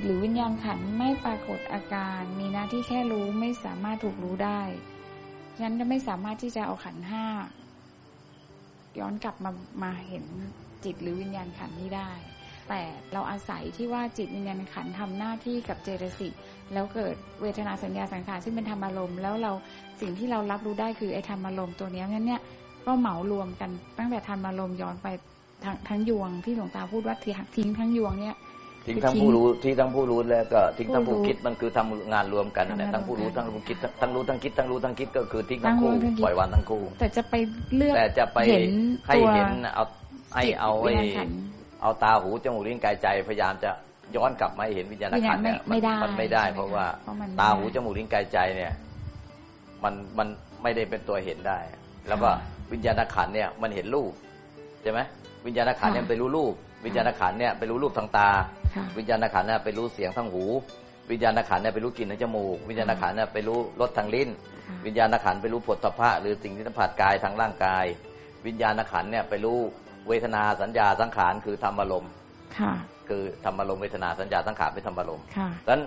ตหรือวิญญาณขันไม่ปรากฏอาการ มีหน้าที่แค่รู้ไม่สามารถถูกรู้ได้ฉะนั้นจะไม่สามารถที่จะเอาขันห้าย้อนกลับมามาเห็นจิตหรือวิญญาณขันนี้ได้ แต่เราอาศัยที่ว่าจิตวิญญาณขันธ์ทำหน้าที่กับเจตสิกแล้วเกิดเวทนาสัญญาสังขารซึ่งเป็นธรรมารมณ์แล้วเราสิ่งที่เรารับรู้ได้คือไอ้ธรรมารมณ์ตัวเนี้ยงั้นเนี่ยก็เหมารวมกันตั้งแต่ธรรมารมณ์ย้อนไปทั้งทั้งยวงที่หลวงตาพูดว่าทิ้งทั้งยวงเนี่ย ทิ้งทั้งผู้รู้ทิ้งทั้งผู้รู้แล้วก็ทิ้งทั้งผู้ผู้รู้คิดมันคือทำงานรวมกันนั่นแหละทำงานทั้งผู้รู้รวมกันทั้งผู้คิดทั้งทั้งรู้ทั้งคิดทั้งรู้ทั้งคิดก็คือทิ้งทั้งทั้งรู้คู่ทั้งคิดปล่อยวางทั้งคู่ แต่จะไปเลือกแต่จะไปเห็นให้ตัวเห็นเอาให้จิตเอาวิไอ้ญญาณขันธ์เอาตาหูจมูกลิ้นกายใจพยายามจะย้อนกลับมาให้เห็นวิญญาณวิญขัญานณธ์ไม่เนี่ยไม่ได้มันไม่ได้ใช่หเพราะว่าเพราะมันตาไม่หูได้จมูกลิ้นกายใจเนี่ยมันมันไม่ได้เป็นตัวเห็นได้ แล้วก็ค่ะวิญญาณขันธ์เนี่ยมันเห็นรูปใช่ไหมวิญญาณขันธ์เนี่ยค่ะไปรู้รูป วิญญาณขันธ์เนี่ยไปรู้รูปทางตาค่ะวิญญาณขันธ์เนี่ยไปรู้เสียงทางหู วิญญาณขันธ์เนี่ยไปรู้กลิ่นทางจมูก วิญญาณขันธ์เนี่ยไปรู้รสทางลิ้นค่ะวิญญาณขันธ์ไปรู้ผลตภะหรือสิ่งที่สัมผัสกายทางร่างกาย วิญญาณขันธ์เนี่ยไปรู้เวทนาสัญญาสังขารคือธรรมอารมณ์ค่ะคือธรรมอารมณ์เวทนาสัญญาสังขารเป็นธรรมอารมณ์ค่ะดังนั้น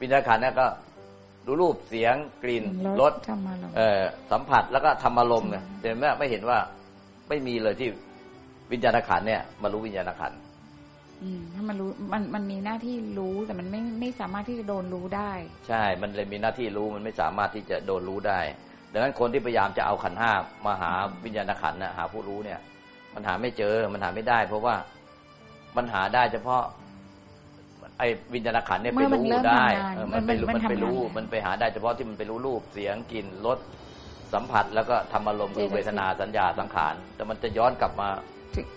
วิญญาณขันธ์เนี่ยก็รู้รูปเสียงกลิ่นรสธรรมารมณ์เอ่อสัมผัสแล้วก็ธรรมอารมณ์เนี่ยอืมเห็นไหมไม่เห็นว่าไม่มีเลยที่ วิญญาณขันธ์เนี่ยมารู้วิญญาณขันธ์อืมถ้ามันรู้มันมันมีหน้าที่รู้แต่มันไม่ไม่สามารถที่จะโดนรู้ได้ ใช่ มันเลยมีหน้าที่รู้มันไม่สามารถที่จะโดนรู้ได้ ดังนั้นคนที่พยายามจะเอาขันธ์ห้ามาหาวิญญาณขันธ์นะหาผู้รู้เนี่ย มันหาไม่เจอมันหาไม่ได้ เพราะว่ามันหาได้เฉพาะ ไอ้วิญญาณขันธ์เนี่ยเมื่ไปอมันรู้เริ่มได้ทำงานเออมันไปรู้มันมันไปทำงานรู้แล้วมันไปหาได้เฉพาะที่มันไปรู้รูปเสียงกลิ่นรสสัมผัสแล้วก็ธรรมอารมณ์คือเจตสิกเวทนาสัญญาสังขารแต่มันจะย้อนกลับมาถึง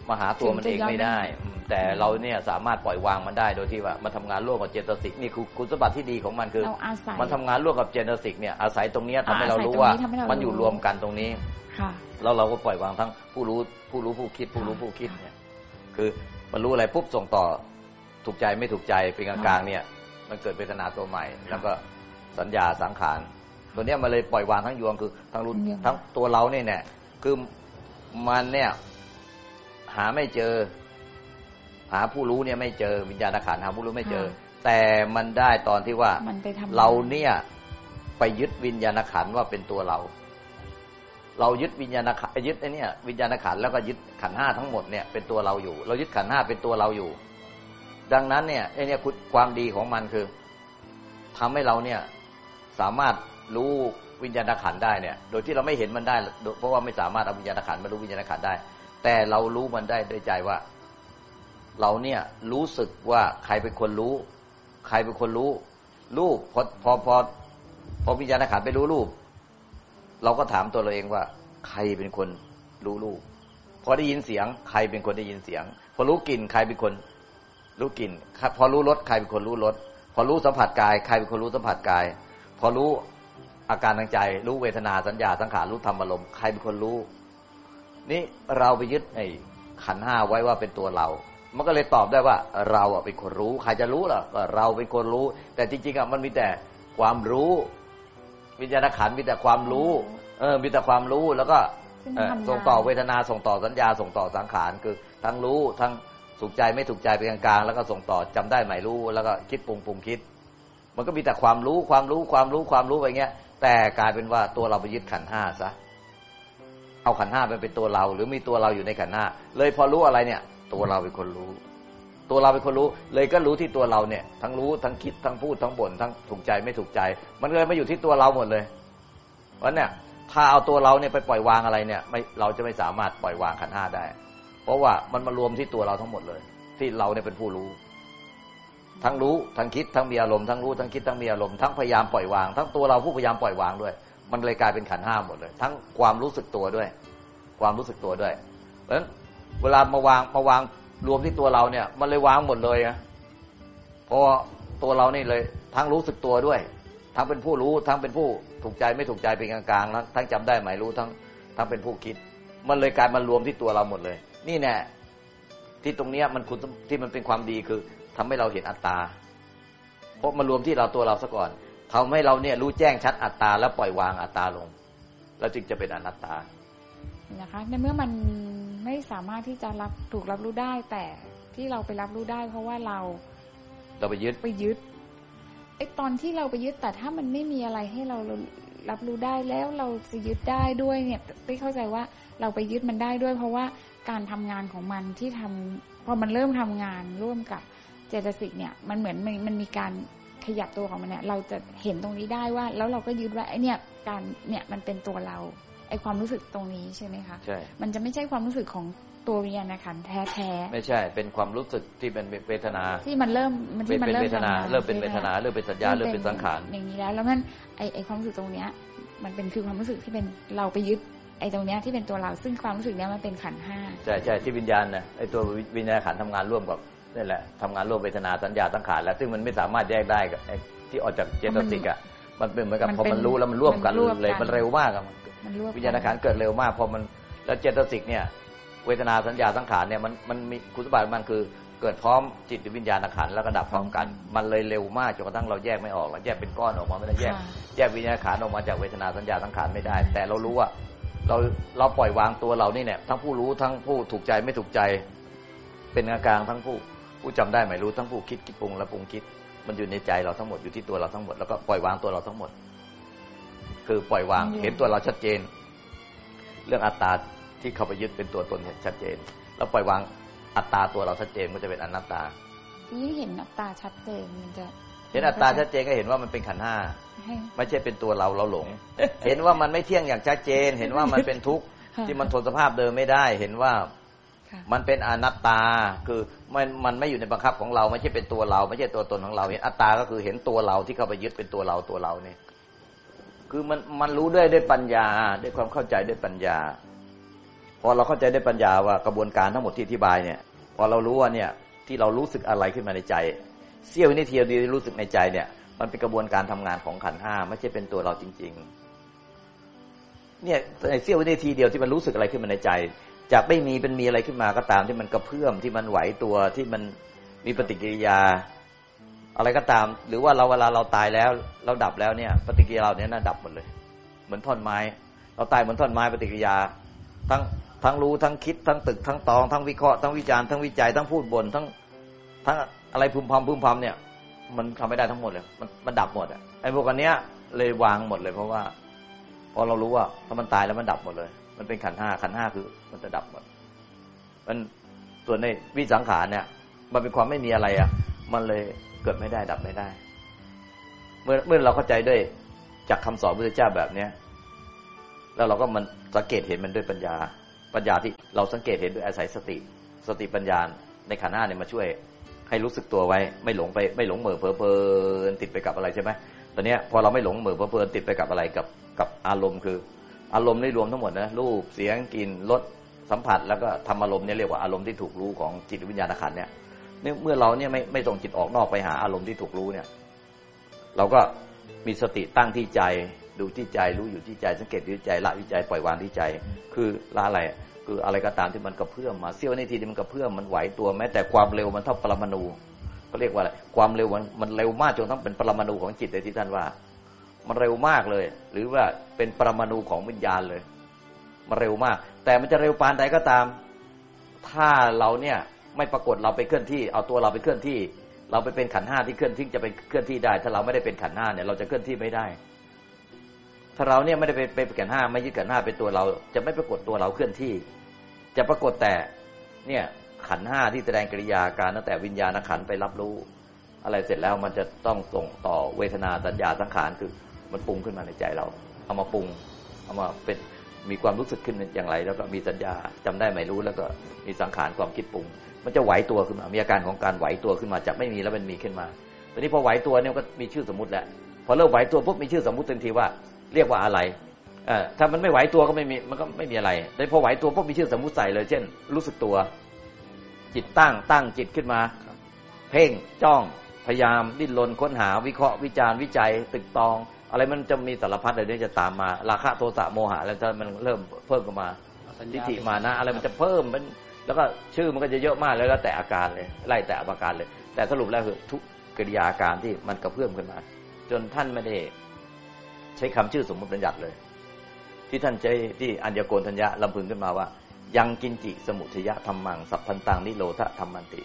มาหาตัวมันเองถึงจะย้อนไม่ได้ได้อืมแต่เราเนี่ยสามารถปล่อยวางมันได้โดยที่ว่ามันทำงานร่วมกับเจตสิกนี่คือคุณสมบัติที่ดีของมันคือเราอาศัยมันทำงานร่วมกับเจตสิกเนี่ยอาศัยตรงเนี้ยทำให้อ่าเราอาศัยรู้ตรงว่านี้ทำให้เรามันอยู่รู้รวมกันตรงนี้ค่ะแล้วเราก็ปล่อยวางทั้งผู้รู้ผู้รู้ผู้คิด ผู้รู้ผู้คิดเนี่ย คือมันรู้อะไรปุ๊บส่งต่อถูกใจไม่ถูกใจเป็นกลางๆเนี่ย มันเกิดเวทนาตัวใหม่ แล้วก็สัญญาสังขารตัวเนี้ยมันเลยปล่อยวางทั้งยวงคือทั้งรู้ทั้งยวงทั้งตัวเราเนี่ยเนี่ยคือมันเนี่ย หาไม่เจอ หาผู้รู้เนี่ยไม่เจอ วิญญาณขันธ์หาผู้รู้ไม่เจอ แต่มันได้ตอนที่ว่ามันไปทำเราเนี่ยไปยึดวิญญาณขันธ์ว่าเป็นตัวเรา เรายึดวิญญาณขันธ์ยึดไอ้เนี่ยวิญญาณขันธ์แล้วก็ยึดขันธ์ห้าทั้งหมดเนี่ยเป็นตัวเราอยู่ เรายึดขันธ์ห้าเป็นตัวเราอยู่ ดังนั้นเนี่ยไอ้เนี่ยคุณความดีของมันคือทำให้เราเนี่ยสามารถรู้วิญญาณขันธ์ได้เนี่ย โดยที่เราไม่เห็นมันได้ เพราะว่าไม่สามารถเอาวิญญาณขันธ์มารู้วิญญาณขันธ์ได้ แต่เรารู้มันได้ด้วยใจว่า เราเนี่ยรู้สึกว่าใครเป็นคนรู้ ใครเป็นคนรู้ รูปพอพอพอพอวิญญาณขันไปรู้รูป เราก็ถามตัวเราเองว่า ใครเป็นคนรู้รูปพอได้ยินเสียง ใครเป็นคนได้ยินเสียง พอรู้กลิ่นใครเป็นคน รู้กลิ่นพอรู้รสใครเป็นคนรู้รสพอรู้สัมผัสกาย ใครเป็นคนรู้สัมผัสกาย พอรู้อาการทางใจ รู้เวทนาสัญญาสังขารรู้ธรรมอารมณ์ใครเป็นคนรู้ นี่เราไปยึดไอ้ขันธ์ห้าไว้ว่าเป็นตัวเรา มันก็เลยตอบได้ว่าเราอะเป็นคนรู้ ใครจะรู้ล่ะก็เราเป็นคนรู้ แต่จริงๆอะมันมีแต่ความรู้วิญญาณขันธ์มีแต่ความรู้ เออ มีแต่ความรู้แล้วก็ซึ่งเอ่อทำงานส่งต่อเวทนาส่งต่อสัญญา ส่งต่อสังขารคือทั้งรู้ทั้งถูกใจไม่ถูกใจเป็นกลางๆแล้วก็ส่งต่อจำได้หมายรู้ แล้วก็คิดปรุงปรุงคิด มันก็มีแต่ความรู้ความรู้ความรู้ความรู้ไปเงี้ย แต่กลายเป็นว่าตัวเราไปยึดขันธ์ห้าซะ เอาขันธ์ห้ามันเป็นตัวเรา หรือมีตัวเราอยู่ในขันธ์ห้าเลยพอรู้อะไรเนี่ย ตัวเราเป็นคนรู้ ตัวเราเป็นคนรู้ เลยก็รู้ที่ตัวเราเนี่ย ทั้งรู้ทั้งคิดทั้งพูดทั้งบ่นทั้งถูกใจไม่ถูกใจ มันเลยมาอยู่ที่ตัวเราหมดเลยเพราะเนี่ยถ้าเอาตัวเราเนี่ยไปปล่อยวางอะไรเนี่ยไม่เราจะไม่สามารถปล่อยวางขันธ์ห้าได้ เพราะว่ามันมารวมที่ตัวเราทั้งหมดเลย ที่เราเนี่ยเป็นผู้รู้ ทั้งรู้ทั้งคิดทั้งมีอารมณ์ทั้งรู้ทั้งคิดทั้งมีอารมณ์ทั้งพยายามปล่อยวาง ทั้งตัวเราผู้พยายามปล่อยวางด้วย มันเลยกลายเป็นขันห้าหมดเลย ทั้งความรู้สึกตัวด้วย ความรู้สึกตัวด้วย เพราะฉะนั้นเวลามาวางมาวางรวมที่ตัวเราเนี่ย มันเลยวางหมดเลยอะเพราะตัวเรานี่เลย ทั้งรู้สึกตัวด้วย ทั้งเป็นผู้รู้ ทั้งเป็นผู้ถูกใจไม่ถูกใจเป็นกลางๆแล้วทั้งจำได้หมายรู้ทั้งทั้งเป็นผู้คิด มันเลยกลายมารวมที่ตัวเราหมดเลย นี่แน่ที่ตรงเนี้ยมันคุณที่มันเป็นความดีคือทำให้เราเห็นอัตตาเพราะมารวมที่เราตัวเราซะก่อน ทำให้เราเนี่ยรู้แจ้งชัดอัตตา แล้วปล่อยวางอัตตาลง แล้วจึงจะเป็นอนัตตานะคะในเมื่อมันไม่สามารถที่จะรับถูกรับรู้ได้ แต่ที่เราไปรับรู้ได้ เพราะว่าเราเราไปยึดไปยึดไอตอนที่เราไปยึดแต่ถ้ามันไม่มีอะไรให้เรารับรู้ได้แล้วเราจะยึดได้ด้วยเนี่ยไม่เข้าใจว่าเราไปยึดมันได้ด้วย เพราะว่าการทำงานของมันที่ทำพอมันเริ่มทำงานร่วมกับเจตสิกเนี่ย มันเหมือนมันมันมีการ ขยับตัวของมันเนี่ยเราจะเห็นตรงนี้ได้ว่า แล้วเราก็ยึดว่าไอเนี่ยการเนี่ยมันเป็นตัวเราไอความรู้สึกตรงนี้ใช่ไหมคะใช่มันจะไม่ใช่ความรู้สึกของตัววิญญาณขันธ์แท้ๆไม่ใช่ เป็นความรู้สึกที่เป็นเวทนา ที่มันเริ่มมันเป็นที่มันเป็นเริ่มเวทนาทำงนเริ่มเป็นเวทนาใช่ไหเริ่มเป็นสัญญาเริ่มเป็นสังขารอย่างนี้แล้วแล้วมันไอไอความรู้สึกตรงเนี้ย มันเป็นคือความรู้สึกที่เป็นเราไปยึดไอตรงเนี้ยที่เป็นตัวเราซึ่งความรู้สึกเนี้ยมันเป็นขันธ์ห้าใช่ใช่ที่วิญญาณนะไอ้ตัววิญญาณขันธ์ทำงานร่วมกับ นี่แหละทำงานร่วมเวทนาสัญญาสังขารแล้ว ซึ่งมันไม่สามารถแยกได้กับไอ้ที่ออกจากเจตสิกอะมันเป็นเหมือนกับพอมันรู้แล้วมันร่วมกันเลยมันเร็วมากอะมันรวบวิญญาณขันธ์เกิดเร็วมากพอมันแล้วเจตสิกเนี่ย เวทนาสัญญาสังขารเนี่ยมันมันมีคุณสมบัติมันคือเกิดพร้อมจิตวิญญาณขันธ์แล้วก็ดับพร้อมกัน มันเลยเร็วมากจนกระทั่งเราแยกไม่ออกเราแยกเป็นก้อนออกมาไม่ได้แยกค่ะแยกวิญญาณขันธ์ออกมาจากเวทนาสัญญาสังขารไม่ได้ แต่เรารู้ว่าเราเราปล่อยวางตัวเรานี่เนี่ยทั้งผู้รู้ทั้งผู้ถูกใจไม่ถูกใจ เป็นกลางๆทั้งผู้ ผู้จำได้ไม่รู้ทั้งผู้คิดคิดปรุงและปรุงคิด มันอยู่ในใจเราทั้งหมดอยู่ที่ตัวเราทั้งหมดแล้วก็ปล่อยวางตัวเราทั้งหมด คือปล่อยวางเห็นตัวเราชัดเจน เรื่องอัตตาที่เข้าไปยึดเป็นตัวตนเนี่ยชัดเจน แล้วปล่อยวางอัตตาตัวเราชัดเจนก็จะเป็นอนัตตายิ่งเห็นอัตตาชัดเจนมันจะเห็นอัตตาชัดเจนก็เห็นว่ามันเป็นขันธ์ห้าให้ไม่ใช่เป็นตัวเราเราหลง เห็นว่ามันไม่เที่ยงอย่างชัดเจน เห็นว่ามันเป็นทุกข์ค่ะที่มันทนสภาพเดิมไม่ได้ เห็นว่าค่ะ มันเป็นอนัตตาคือมันมันไม่อยู่ในบังคับของเรา ไม่ใช่เป็นตัวเรา ไม่ใช่ตัวตนของเราเห็นอัตตาก็คือเห็นตัวเราที่เข้าไปยึดเป็นตัวเราตัวเราเนี่ย คือมันมันรู้ด้วยด้วยปัญญาด้วยความเข้าใจด้วยปัญญา พอเราเข้าใจด้วยปัญญาว่ากระบวนการทั้งหมดที่อธิบายเนี่ย พอเรารู้ว่าเนี่ยที่เรารู้สึกอะไรขึ้นมาในใจเสี้ยววินาทีเดียวที่รู้สึกในใจเนี่ย มันเป็นกระบวนการทำงานของขันห้าไม่ใช่เป็นตัวเราจริง ๆ เนี่ยในเสี้ยววินาทีเดียวที่มันรู้สึกอะไรขึ้นมาในใจ จากไม่มีเป็นมีอะไรขึ้นมาก็ตามที่มันกระเพื่อมที่มันไหวตัวที่มันมีปฏิกิริยา อะไรก็ตาม หรือว่าเราเวลาเราตายแล้ว เราดับแล้วเนี่ย ปฏิกิริยาเราเนี่ยน่าดับหมดเลย เหมือนท่อนไม้ เราตายเหมือนท่อนไม้ปฏิกิริยา ทั้งทั้งรู้ทั้งคิดทั้งตึกทั้งตองทั้งวิเคราะห์ทั้งวิจารณ์ทั้งวิจัยทั้งพูดบ่นทั้งทั้งอะไรพึมพำพึมพำเนี่ย มันทำไม่ได้ทั้งหมดเลย มันมันดับหมดอะไอ้พวกอันเนี้ยเลยวางหมดเลย เพราะว่า พอเรารู้ว่าถ้ามันตายแล้วมันดับหมดเลย มันเป็นขันธ์ห้าขันธ์ห้าคือ มันจะดับหมดมันส่วนในวิสังขารเนี่ย มันเป็นความไม่มีอะไรอะ มันเลยเกิดไม่ได้ดับไม่ได้ เมื่อเมื่อเราเข้าใจด้วยจากคำสอนพระพุทธเจ้าแบบเนี้ยแล้วเราก็มันสังเกตเห็นมันด้วยปัญญา ปัญญาที่เราสังเกตเห็นด้วยอาศัยสติ สติปัญญาในขันธ์ห้าเนี่ยมาช่วย ให้รู้สึกตัวไว้ ไม่หลงไปไม่หลงเหม่อเพลิเพลินติดไปกับอะไรใช่ไหมตอนนี้พอเราไม่หลงเหม่อเพลิเพลินติดไปกับอะไรกับกับอารมณ์คือ อารมณ์นี่รวมทั้งหมดนะรูปเสียงกลิ่นรสสัมผัส แล้วก็ธรรมอารมณ์เนี่ยเรียกว่าอารมณ์ที่ถูกรู้ของจิตวิญญาณขันเนี่ยเมื่อเราเนี่ยไม่ไม่ส่งจิตออกนอกไปหาอารมณ์ที่ถูกรู้เนี่ย เราก็มีสติตั้งที่ใจดูที่ใจรู้อยู่ที่ใจสังเกตอยู่ที่ใจละอยู่ที่ใจปล่อยวางที่ใจ คือละอะไรคืออะไรก็ตามที่มันกระเพื่อมมาเสี้ยวนาทีที่มันกระเพื่อมมันไหวตัวแม้แต่ความเร็วมันเท่าปรมาณูเขาเรียกว่าอะไรความเร็วมันมันเร็วมากจนต้องเป็นปรมาณูของจิตเลยที่ท่านว่า มันเร็วมากเลย หรือว่าเป็นปรมาณูของวิญญาณเลย มันเร็วมาก แต่มันจะเร็วปานใดก็ตาม ถ้าเราเนี่ยไม่ปรากฏเราไปเคลื่อนที่ เอาตัวเราไปเคลื่อนที่ เราไปเป็นขันห้าที่เคลื่อนที่จะไปเคลื่อนที่ได้ ถ้าเราไม่ได้เป็นขันห้าเนี่ยเราจะเคลื่อนที่ไม่ได้ ถ้าเราเนี่ยไม่ได้ไปเป็นขันห้าไม่ยึดขันห้าเป็นตัวเรา จะไม่ปรากฏตัวเราเคลื่อนที่ จะปรากฏแต่เนี่ยขันห้าที่แสดงกิริยาการตั้งแต่วิญญาณขันไปรับรู้ อะไรเสร็จแล้วมันจะต้องส่งต่อเวทนาสัญญาสังขารคือ มันปรุงขึ้นมาในใจเรา เอามาปรุง เอามาเป็นมีความรู้สึกขึ้นอย่างไร แล้วก็มีสัญญาจำได้ไม่รู้แล้วก็มีสังขารความคิดปรุง มันจะไหวตัวขึ้นมา มีอาการของการไหวตัวขึ้นมาจากไม่มีแล้วมันมีขึ้นมาตอนนี้พอไหวตัวเนี่ยก็มีชื่อสมมติแล้วพอเริ่มไหวตัวปุ๊บมีชื่อสมมติทันทีว่า เรียกว่าอะไรเออถ้ามันไม่ไหวตัวก็ไม่มีมันก็ไม่มีอะไรแต่พอไหวตัวปุ๊บมีชื่อสมมติใส่เลย เช่น รู้สึกตัว จิตตั้งตั้งจิตขึ้นมา เพ่งจ้องพยายามดิ้นรนค้นหาวิเคราะห์วิจารณ์วิจัยตึกตอง อะไรมันจะมีสารพัดอะไรเนี่ยจะตามมา ราคะโทสะโมหะแล้วมันเริ่มเพิ่มขึ้นมาทิฏฐิมานะอะไรมันจะเพิ่มมันแล้วก็ชื่อมันก็จะเยอะมากแล้วแล้วแต่อาการเลยไล่แต่อาการเลย แต่สรุปแล้วคือทุกกิริยาอาการที่มันกระเพื่อมขึ้นมา จนท่านไม่ได้ใช้คำชื่อสมมติบัญญัติเลย ที่ท่านใช้ที่อัญญโกณทัญญะลำพึงขึ้นมาว่า ยังกินจิสมุทยะธรรมังสัพพันตังนิโรธธรรมันติ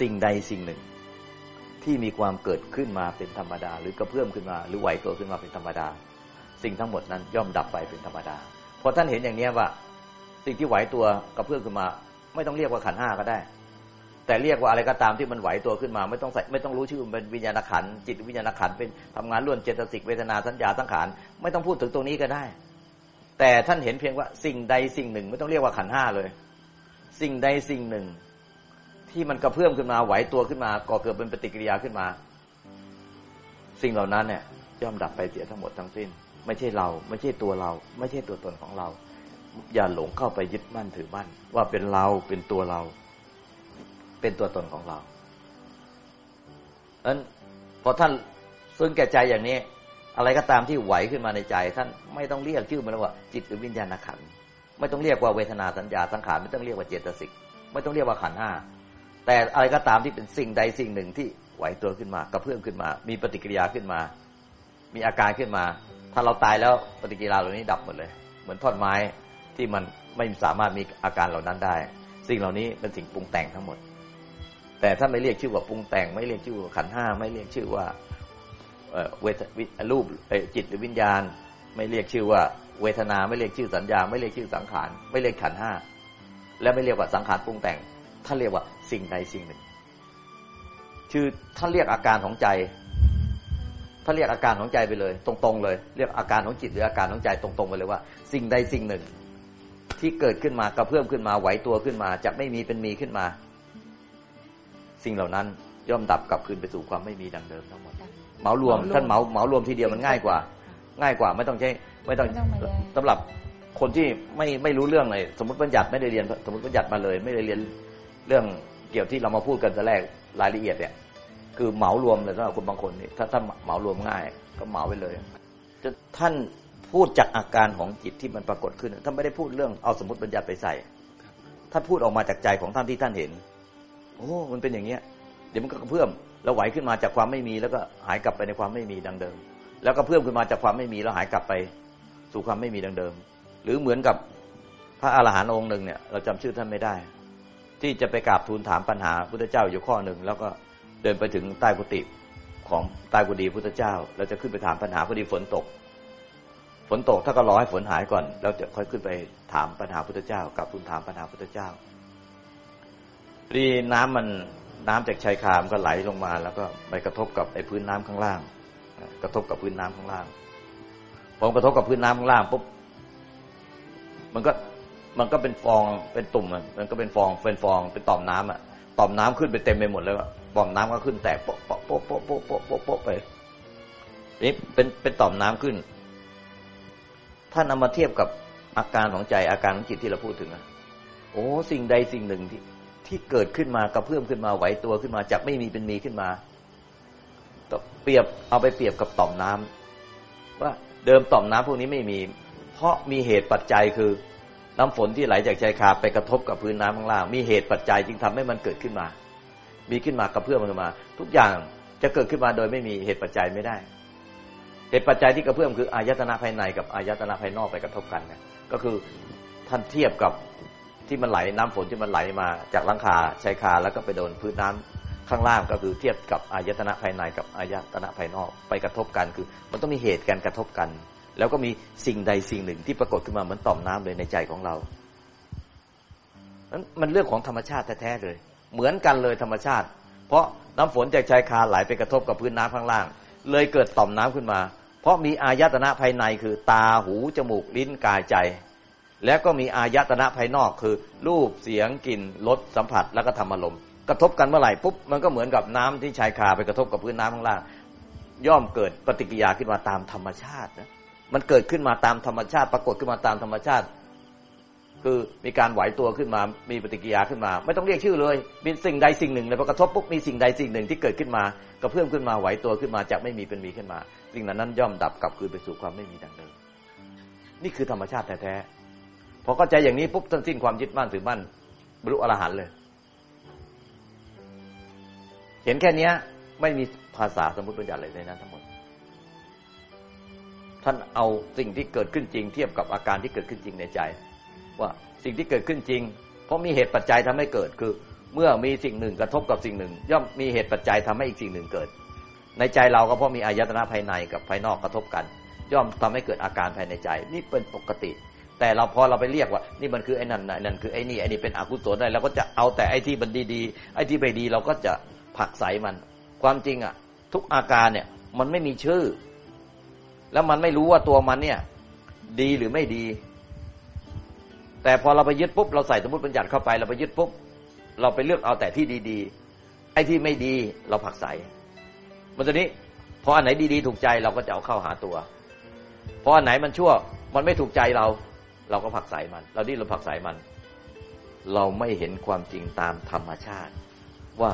สิ่งใดสิ่งหนึ่ง ที่มีความเกิดขึ้นมาเป็นธรรมดา หรือกระเพื่อมขึ้นมา หรือไหวตัวขึ้นมาเป็นธรรมดา สิ่งทั้งหมดนั้นย่อมดับไปเป็นธรรมดาพอท่านเห็นอย่างนี้ว่า สิ่งที่ไหวตัวกระเพื่อมขึ้นมา ไม่ต้องเรียกว่าขันห้าก็ได้ แต่เรียกว่าอะไรก็ตามที่มันไหวตัวขึ้นมา ไม่ต้องใส่ไม่ต้องรู้ชื่อเป็นวิญญาณขันจิตวิญญาณขันเป็นทำงานล้วนเจตสิกเวทนาสัญญาสังขารไม่ต้องพูดถึงตรงนี้ก็ได้ แต่ท่านเห็นเพียงว่าสิ่งใดสิ่งหนึ่ง ไม่ต้องเรียกว่าขันห้าเลย สิ่งใดสิ่งหนึ่ง ที่มันกระเพื่อมขึ้นมาไหวตัวขึ้นมาก่อเกิดเป็นปฏิกิริยาขึ้นมา สิ่งเหล่านั้นเนี่ยย่อมดับไปเสียทั้งหมดทั้งสิ้น ไม่ใช่เรา ไม่ใช่ตัวเรา ไม่ใช่ตัวตนของเรา อย่าหลงเข้าไปยึดมั่นถือมั่น ว่าเป็นเราเป็นตัวเรา เป็นตัวตนของเรานั้นพอท่านซึ่งแก่ใจอย่างนี้ อะไรก็ตามที่ไหวขึ้นมาในใจ ท่านไม่ต้องเรียกชื่อมันว่าจิตหรือวิญญาณขันไม่ต้องเรียกว่าเวทนาสัญญาสังขารไม่ต้องเรียกว่าเจตสิกไม่ต้องเรียกว่าขันธ์ห้า แต่อะไรก็ตามที่เป็นสิ่งใดสิ่งหนึ่งที่ไหวตัวขึ้นมากระเพื่อมขึ้นมา มีปฏิกิริยาขึ้นมา มีอาการขึ้นมา ถ้าเราตายแล้วปฏิกิริยาเหล่านี้ดับหมดเลย เหมือนท่อนไม้ที่มันไม่สามารถมีอาการเหล่านั้นได้ สิ่งเหล่านี้เป็นสิ่งปรุงแต่งทั้งหมด แต่ถ้าไม่เรียกชื่อว่าปรุงแต่ง ไม่เรียกชื่อว่าขันห้าไม่เรียกชื่อว่าเวทรูปจิตหรือวิญญาณ ไม่เรียกชื่อว่า เวทนาไม่เรียกชื่อสัญญา ไม่เรียกชื่อสังขาร ไม่เรียกขันห้าและไม่เรียกว่าสังขารปรุงแต่ง ท่านเรียกว่าสิ่งใดสิ่งหนึ่ง คือท่านเรียกอาการของใจท่านเรียกอาการของใจไปเลย ตรงๆเลย เรียกอาการของจิตหรืออาการของใจตรงๆไปเลยว่า สิ่งใดสิ่งหนึ่ง ที่เกิดขึ้นมากระเพื่อมขึ้นมาไหวตัวขึ้นมาจะไม่มีเป็นมีขึ้นมา สิ่งเหล่านั้นย่อมดับกลับคืนไปสู่ความไม่มีดังเดิมทั้งหมดเหมารวมท่านเหมาเหมารวมทีเดียวมันง่ายกว่า ง่ายกว่าไม่ต้องใช้ไม่ต้องสำหรับคนที่ไม่ไม่รู้เรื่องเลยสมมติบัญญัติไม่ได้เรียน สมมติบัญญัติมาเลย ไม่ได้เรียน เรื่องเกี่ยวที่เรามาพูดกันแต่แรกรายละเอียดเนี่ยคือเหมารวมเลยสำหรับคนบางคนนี่ถ้าถ้าเหมารวมง่าย ก็เหมาไปเลยจะท่านพูดจากอาการของจิตที่มันปรากฏขึ้นท่านไม่ได้พูดเรื่องเอาสมมติบัญญัติไปใส่ท่านพูดออกมาจากใจของท่านที่ท่านเห็น โอ้ มันเป็นอย่างเงี้ย เดี๋ยวมันก็เพิ่มแล้วไหวขึ้นมาจากความไม่มี แล้วก็หายกลับไปในความไม่มีดังเดิม แล้วก็เพิ่มขึ้นมาจากความไม่มีแล้วหายกลับไปสู่ความไม่มีดังเดิม หรือเหมือนกับพระอาหารหันต์องค์หนึ่งเนี่ยเราจำชื่อท่านไม่ได้ ที่จะไปกราบทูลถามปัญหาพุทธเจ้าอยู่ข้อหนึ่งแล้วก็เดินไปถึงใต้กุฏิของใต้กุฏิพุทธเจ้า เราจะขึ้นไปถามปัญหาพอดีฝนตก ฝนตกถ้าก็รอให้ฝนหายก่อน แล้วจะค่อยขึ้นไปถามปัญหาพุทธเจ้ากับทูลถามปัญหาพุทธเจ้าดีน้ำมันน้ำจากชายคามก็ไหลลงมา แล้วก็ไปกระทบกับไอ้พื้นน้ำข้างล่าง กระทบกับพื้นน้ำข้างล่างพอกระทบกับพื้นน้ำข้างล่างปุ๊บมันก็ มันก็เป็นฟองเป็นตุ่มอะมันก็เป็นฟองเป็นฟองเป็นต่อมน้ำอะต่อมน้ำขึ้นไปเต็มไปหมดเลยวต่อมน้ำก็ขึ้นแตกโป๊ะโป๊ะโป๊ะโป๊ะโป๊ะโป๊ะโป๊ะไปนี่เป็นเป็นต่อมน้ำขึ้นท่านเอามาเทียบกับอาการของใจอาการของจิตที่เราพูดถึงอะโอ้สิ่งใดสิ่งหนึ่งที่ที่เกิดขึ้นมากระเพื่อมขึ้นมาไหวตัวขึ้นมาจากไม่มีเป็นมีขึ้นมาเปรียบเอาไปเปรียบกับต่อมน้ำ ว่าเดิมต่อมน้ำพวกนี้ไม่มี เพราะมีเหตุปัจจัยคือ น้ำฝนที่ไหลจากชายคาไปกระทบกับพื้นน้ำข้างล่าง มีเหตุปัจจัยจึงทำให้มันเกิดขึ้นมา มีขึ้นมากระเพื่อมมันมา ทุกอย่างจะเกิดขึ้นมาโดยไม่มีเหตุปัจจัยไม่ได้ เหตุปัจจัยที่กระเพื่อมคืออายตนะภายในกับอายตนะภายนอกไปกระทบกันเนี่ยก็คือท่านเทียบกับที่มันไหลน้ำฝนที่มันไหลมาจากลังคาชายคาแล้วก็ไปโดนพื้นน้ำข้างล่างก็คือเทียบกับอายตนะภายในกับอายตนะภายนอกไปกระทบกันคือ มันต้องมีเหตุการกระทบกัน แล้วก็มีสิ่งใดสิ่งหนึ่งที่ปรากฏขึ้นมาเหมือนต่อมน้ำเลยในใจของเรานั้นมันเรื่องของธรรมชาติแท้ๆเลย เหมือนกันเลยธรรมชาติ เพราะน้ำฝนจากชายคาไหลไปกระทบกับพื้นน้ำข้างล่าง เลยเกิดต่อมน้ำขึ้นมา เพราะมีอายตนะภายในคือตาหูจมูกลิ้นกายใจ แล้วก็มีอายตนะภายนอกคือ รูปเสียงกลิ่นรสสัมผัสแล้วก็ธรรมอารมณ์กระทบกันเมื่อไหร่ปุ๊บมันก็เหมือนกับน้ำที่ชายคาไปกระทบกับพื้นน้ำข้างล่าง ย่อมเกิดปฏิกิริยาขึ้นมาตามธรรมชาตินะ มันเกิดขึ้นมาตามธรรมชาติ ปรากฏขึ้นมาตามธรรมชาติ คือมีการไหวตัวขึ้นมา มีปฏิกิริยาขึ้นมา ไม่ต้องเรียกชื่อเลยมีสิ่งใดสิ่งหนึ่งเลยพอกระทบปุ๊บมีสิ่งใดสิ่งหนึ่งที่เกิดขึ้นมากระเพื่อมขึ้นมาไหวตัวขึ้นมาจากไม่มีเป็นมีขึ้นมา สิ่งนั้นนั้นย่อมดับกลับคืนไปสู่ความไม่มีดังเดิมนี่คือธรรมชาติแท้ๆพอเข้าใจอย่างนี้ปุ๊บทั้งสิ้นความยึดมั่นถือมั่นบรรลุอรหันต์เลย เห็นแค่นี้ไม่มีภาษาสมมติปัญญาอะไรในนั้นทั้งหมด ท่านเอาสิ่งที่เกิดขึ้นจริง เทียบกับอาการที่เกิดขึ้นจริงในใจ ว่าสิ่งที่เกิดขึ้นจริง เพราะมีเหตุปัจจัยทำให้เกิดคือ เมื่อมีสิ่งหนึ่งกระทบกับสิ่งหนึ่ง ย่อมมีเหตุปัจจัยทำให้อีกสิ่งหนึ่งเกิด ในใจเราก็เพราะมีอายตนะภายในกับภายนอกกระทบกัน ย่อมทำให้เกิดอาการภายในใจ นี่เป็นปกติ แต่เราพอเราไปเรียกว่า นี่มันคือไอ้นั่นนะนั่นคือไอ้นี่ไอ้นี่เป็นอกุศลได้เราก็จะเอาแต่ไอ้ที่มันดีๆไอ้ที่ไม่ดีเราก็จะผักใสมัน ความจริงอะ ทุกอาการเนี่ยมันไม่มีชื่อ แล้วมันไม่รู้ว่าตัวมันเนี่ย ดีหรือไม่ดี แต่พอเราไปยึดปุ๊บเราใส่สมมติบัญญัติเข้าไป เราไปยึดปุ๊บเราไปเลือกเอาแต่ที่ดีๆไอ้ที่ไม่ดีเราผักใส่มันตัวนี้พออันไหนดีๆถูกใจเราก็จะเอาเข้าหาตัวพออันไหนมันชั่วมันไม่ถูกใจเรา เราก็ผักใส่มัน เราดิ้นเราผักใส่มัน เราไม่เห็นความจริงตามธรรมชาติ ว่า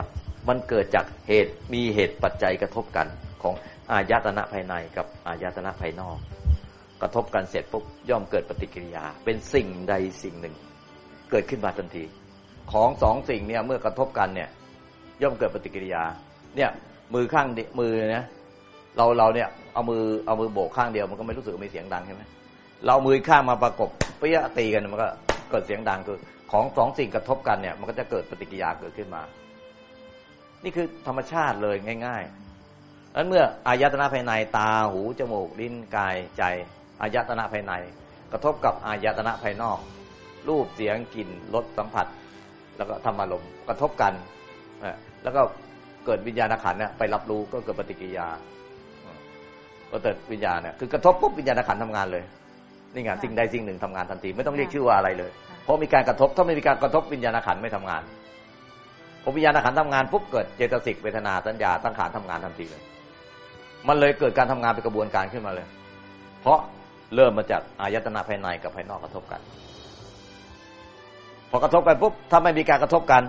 มันเกิดจากเหตุมีเหตุปัจจัยกระทบกันของ อายตนะภายในกับอายตนะภายนอก กระทบกันเสร็จปุ๊บย่อมเกิดปฏิกิริยา เป็นสิ่งใดสิ่งหนึ่ง เกิดขึ้นมาทันที ของสองสิ่งเนี่ยเมื่อกระทบกันเนี่ย ย่อมเกิดปฏิกิริยา เนี่ยมือข้างมือนะเราเราเนี่ยเอามือเอามือโบกข้างเดียวมันก็ไม่รู้สึกมีเสียงดังใช่ไหมเรามือข้างมาประกบเปี้ยตีกันมันก็เกิดเสียงดังคือของสองสิ่งกระทบกันเนี่ย มันก็จะเกิดปฏิกิริยาเกิดขึ้นมา นี่คือธรรมชาติเลยง่าย ๆ นั้นเมื่ออายตนะภายในตาหูจมูกลิ้นกายใจอายตนะภายใน กระทบกับอายตนะภายนอก รูปเสียงกลิ่นรสสัมผัส แล้วก็ธรรมารมณ์กระทบกันแล้วก็เกิดวิญญาณขันเนี่ยไปรับรู้ก็เกิดปฏิกิริยาก็เกิดวิญญาณเนี่ยคือกระทบปุ๊บวิญญาณขันทำงานเลยนี่ไงสิ่งใดสิ่งหนึ่งทำงานทันทีไม่ต้องเรียกชื่อว่าอะไรเลย เพราะมีการกระทบถ้าไม่มีการกระทบวิญญาณขันไม่ทำงานพอวิญญาณขันทำงานปุ๊บเกิดเจตสิกเวทนาสัญญาตั้งขานทำงานทันทีเลย มันเลยเกิดการทำงานเป็นกระบวนการขึ้นมาเลย เพราะเริ่มมาจากอายตนะภายในกับภายนอกกระทบกัน พอกระทบกันปุ๊บถ้าไม่มีการกระทบกัน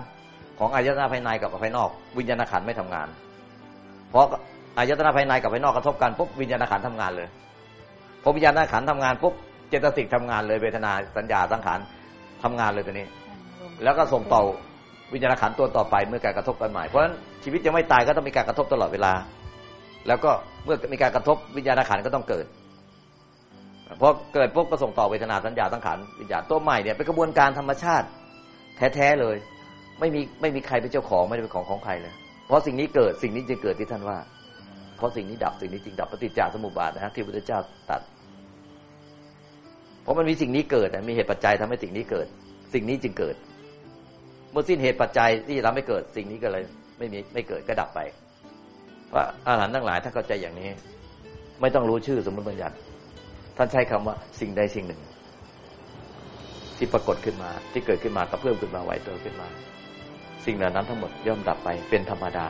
ของอายตนะภายในกับภายนอก วิญญาณขันไม่ทำงาน เพราะอายตนะภายในกับภายนอกกระทบกันปุ๊บวิญญาณขันทำงานเลยพอวิญญาณขันทำงานปุ๊บเจตสิกทำงานเลยเวทนาสัญญาสังขารทำงานเลยตัวนี้ แล้วก็ส่งต่อวิญญาณขันตัวต่อไปเมื่อการกระทบกันใหม่เพราะฉะนั้นชีวิตจะไม่ตายก็ต้องมีการกระทบตลอดเวลา แล้วก็เมื่อมีการกระทบวิญญาณขันก็ต้องเกิดพอเกิดปุ๊บก็ส่งต่อเวทนาสัญญาสังขารวิญญาณตัวใหม่เนี่ยเป็นกระบวนการธรรมชาติ แท้ๆเลย ไม่มีไม่มีใครเป็นเจ้าของไม่ได้เป็นของของใครเลยเพราะสิ่งนี้เกิดสิ่งนี้จึงเกิดที่ท่านว่า เพราะสิ่งนี้ดับสิ่งนี้จึงดับปฏิจจสมุปบาทนะฮะที่พระพุทธเจ้าตัด เพราะมันมีสิ่งนี้เกิดมีเหตุปัจจัยทำให้สิ่งนี้เกิด สิ่งนี้จึงเกิด เมื่อสิ้นเหตุปัจจัยที่จะทำให้เกิดสิ่งนี้ก็เลย ไม่มีไม่เกิดก็ดับไป พระอาหารทั้งหลายถ้านเข้าใจอย่างนี้ ไม่ต้องรู้ชื่อสมมติบัญญัติ ท่านใช้คำว่าสิ่งใดสิ่งหนึ่ง ที่ปรากฏขึ้นมาที่เกิดขึ้นมากระเพื่อมขึ้นมาไหวตัวขึ้นมา สิ่งเหล่านั้นทั้งหมดย่อมดับไปเป็นธรรมดา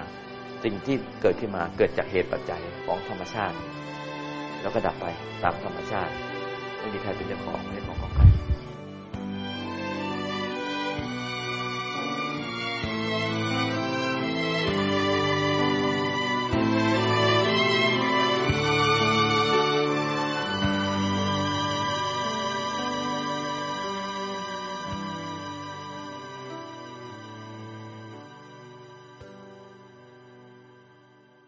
สิ่งที่เกิดขึ้นมาเกิดจากเหตุปัจจัยของธรรมชาติ แล้วก็ดับไปตามธรรมชาติ ไม่มีใครเป็นเจ้าของไม่ของของใคร